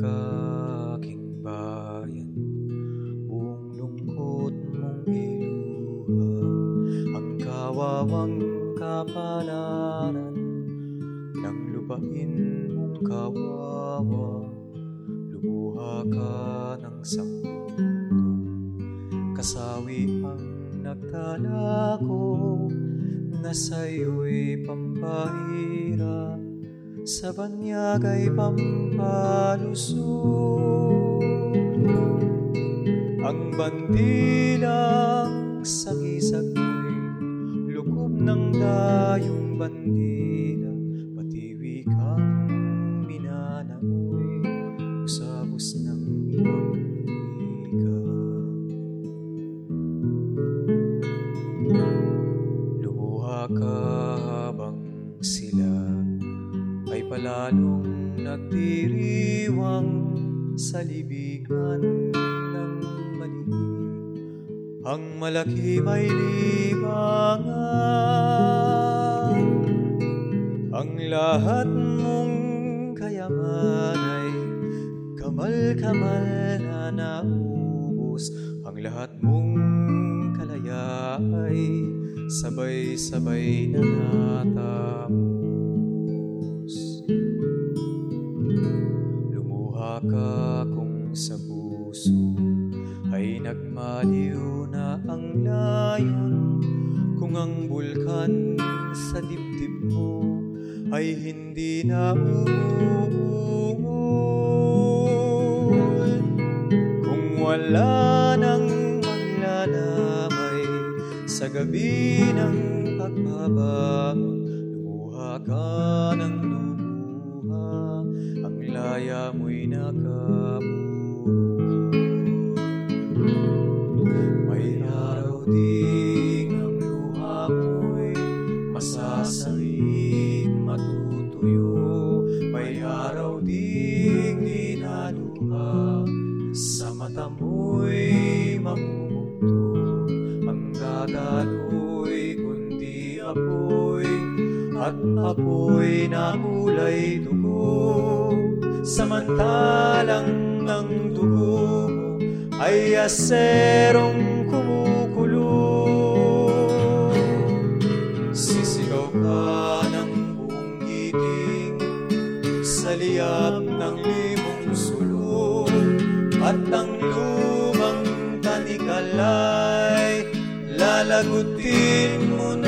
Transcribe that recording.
aking bayan Buong lungkot mong iluha Ang kawawang kapalaran Nang lupain mong kawawa Lumuha ka ng sanggol Kasawi ang nagtala ko Na sa'yo'y pampahira sa banyag ay pampalusog ang bandilang sagisag mo'y lukob ng dayong bandila. Patiwi kang minana mo'y usabos ng ibang Lumuha ka habang sila palalong nagdiriwang sa libigan ng malihim. Ang malaki may libangan, ang lahat mong kayaman ay kamal-kamal na naubos. Ang lahat mong kalaya ay sabay-sabay na natapos. Lumuha ka kung sa puso ay nagmaliw na ang layon. Kung ang bulkan sa dibdib mo ay hindi na umuungol kung wala nang maglalamay sa gabi ng pagbabangon lumuha ka laya mo'y nakaburo may araw ding ang luha mo'y masasalig matutuyo. May araw ding di naluha sa mata mo'y mamumugto. Ang dadaloy kundi apoy at apoy na kulay dugo samantalang ang dugo ay aserong kumukulo. Sisigaw ka ng buong giting sa liyab ng limong sulong at ang lumang tanikalay lalagutin mo